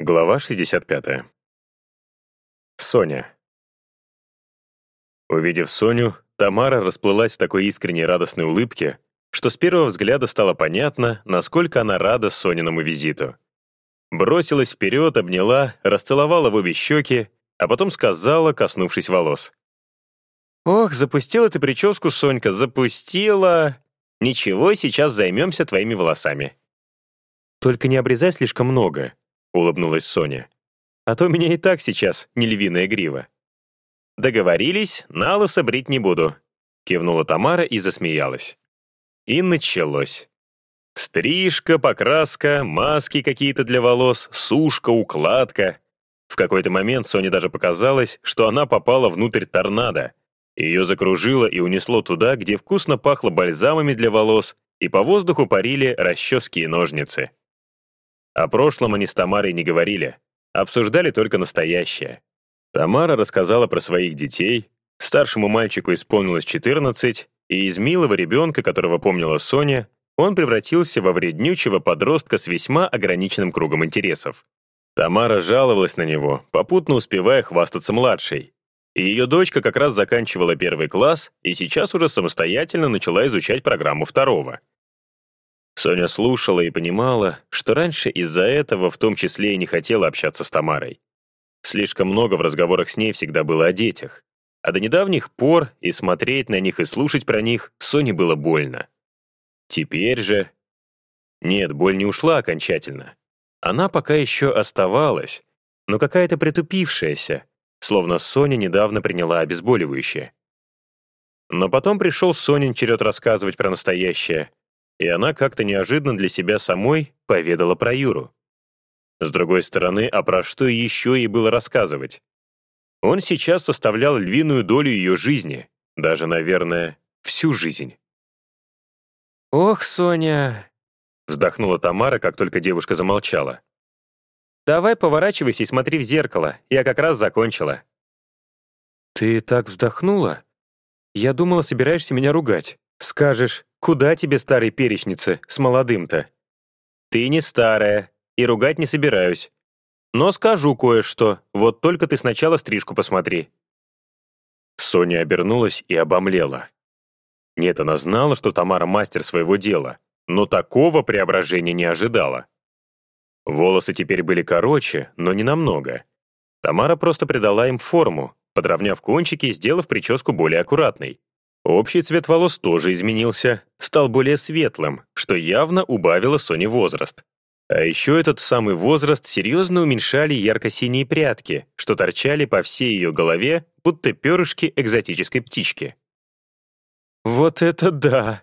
Глава 65. Соня. Увидев Соню, Тамара расплылась в такой искренней радостной улыбке, что с первого взгляда стало понятно, насколько она рада Сониному визиту. Бросилась вперед, обняла, расцеловала в обе щеки, а потом сказала, коснувшись волос. «Ох, запустила ты прическу, Сонька, запустила! Ничего, сейчас займемся твоими волосами». «Только не обрезай слишком много», — улыбнулась Соня. «А то меня и так сейчас не львиная грива». «Договорились, на лысо брить не буду», — кивнула Тамара и засмеялась. И началось. Стрижка, покраска, маски какие-то для волос, сушка, укладка. В какой-то момент Соне даже показалось, что она попала внутрь торнадо. Ее закружило и унесло туда, где вкусно пахло бальзамами для волос, и по воздуху парили расчески и ножницы. О прошлом они с Тамарой не говорили, обсуждали только настоящее. Тамара рассказала про своих детей, старшему мальчику исполнилось 14, и из милого ребенка, которого помнила Соня, он превратился во вреднючего подростка с весьма ограниченным кругом интересов. Тамара жаловалась на него, попутно успевая хвастаться младшей. И ее дочка как раз заканчивала первый класс и сейчас уже самостоятельно начала изучать программу второго. Соня слушала и понимала, что раньше из-за этого в том числе и не хотела общаться с Тамарой. Слишком много в разговорах с ней всегда было о детях. А до недавних пор и смотреть на них, и слушать про них Соне было больно. Теперь же... Нет, боль не ушла окончательно. Она пока еще оставалась, но какая-то притупившаяся, словно Соня недавно приняла обезболивающее. Но потом пришел Сонин черед рассказывать про настоящее, и она как-то неожиданно для себя самой поведала про Юру. С другой стороны, а про что еще ей было рассказывать? Он сейчас составлял львиную долю ее жизни, даже, наверное, всю жизнь. «Ох, Соня!» — вздохнула Тамара, как только девушка замолчала. «Давай поворачивайся и смотри в зеркало, я как раз закончила». «Ты так вздохнула? Я думала, собираешься меня ругать. Скажешь, куда тебе старой перечницы с молодым-то? Ты не старая, и ругать не собираюсь. Но скажу кое-что, вот только ты сначала стрижку посмотри». Соня обернулась и обомлела. Нет, она знала, что Тамара мастер своего дела, но такого преображения не ожидала. Волосы теперь были короче, но не намного. Тамара просто придала им форму, подровняв кончики и сделав прическу более аккуратной. Общий цвет волос тоже изменился, стал более светлым, что явно убавило Соне возраст. А еще этот самый возраст серьезно уменьшали ярко-синие прядки, что торчали по всей ее голове, будто перышки экзотической птички. «Вот это да!»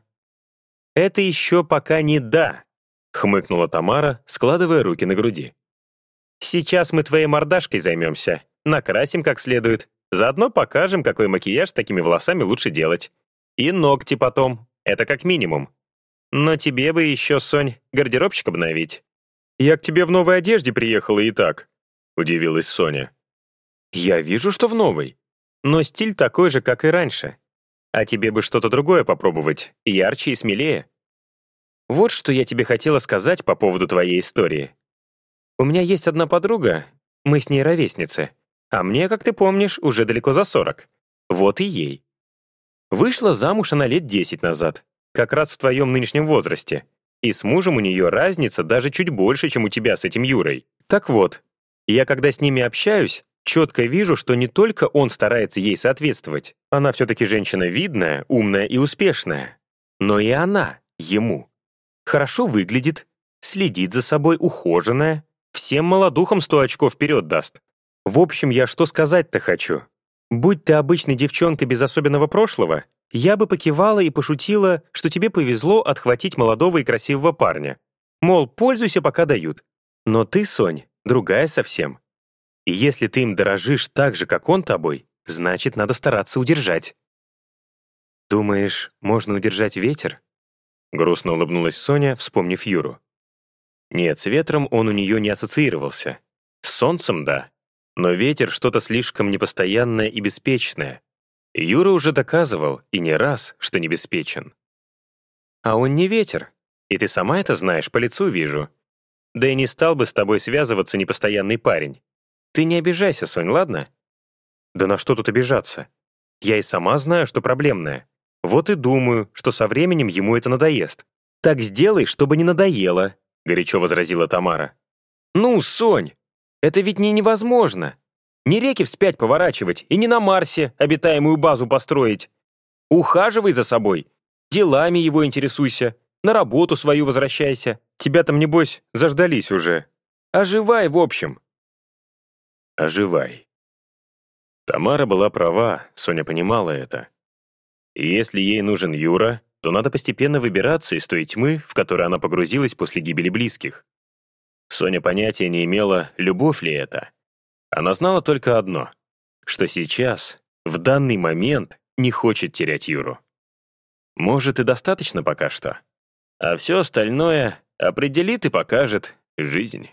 «Это еще пока не да», — хмыкнула Тамара, складывая руки на груди. «Сейчас мы твоей мордашкой займемся, накрасим как следует, Заодно покажем, какой макияж с такими волосами лучше делать. И ногти потом, это как минимум. Но тебе бы еще, Сонь, гардеробчик обновить. «Я к тебе в новой одежде приехала и так», — удивилась Соня. «Я вижу, что в новой. Но стиль такой же, как и раньше. А тебе бы что-то другое попробовать, ярче и смелее. Вот что я тебе хотела сказать по поводу твоей истории. У меня есть одна подруга, мы с ней ровесницы. А мне, как ты помнишь, уже далеко за 40. Вот и ей. Вышла замуж она лет 10 назад, как раз в твоем нынешнем возрасте. И с мужем у нее разница даже чуть больше, чем у тебя с этим Юрой. Так вот, я когда с ними общаюсь, четко вижу, что не только он старается ей соответствовать, она все-таки женщина видная, умная и успешная, но и она ему. Хорошо выглядит, следит за собой, ухоженная, всем молодухам сто очков вперед даст. В общем, я что сказать-то хочу. Будь ты обычной девчонкой без особенного прошлого, я бы покивала и пошутила, что тебе повезло отхватить молодого и красивого парня. Мол, пользуйся, пока дают. Но ты, Сонь, другая совсем. И если ты им дорожишь так же, как он тобой, значит, надо стараться удержать. «Думаешь, можно удержать ветер?» Грустно улыбнулась Соня, вспомнив Юру. Нет, с ветром он у нее не ассоциировался. С солнцем — да. Но ветер — что-то слишком непостоянное и беспечное. Юра уже доказывал, и не раз, что не беспечен. А он не ветер, и ты сама это знаешь, по лицу вижу. Да и не стал бы с тобой связываться непостоянный парень. Ты не обижайся, Сонь, ладно? Да на что тут обижаться? Я и сама знаю, что проблемное. Вот и думаю, что со временем ему это надоест. Так сделай, чтобы не надоело, горячо возразила Тамара. Ну, Сонь, это ведь не невозможно. Не реки вспять поворачивать и не на Марсе обитаемую базу построить. Ухаживай за собой, делами его интересуйся, на работу свою возвращайся. Тебя там, небось, заждались уже. Оживай, в общем. Оживай. Тамара была права, Соня понимала это. И если ей нужен Юра, то надо постепенно выбираться из той тьмы, в которой она погрузилась после гибели близких. Соня понятия не имела, любовь ли это. Она знала только одно, что сейчас, в данный момент, не хочет терять Юру. Может, и достаточно пока что. А все остальное определит и покажет жизнь.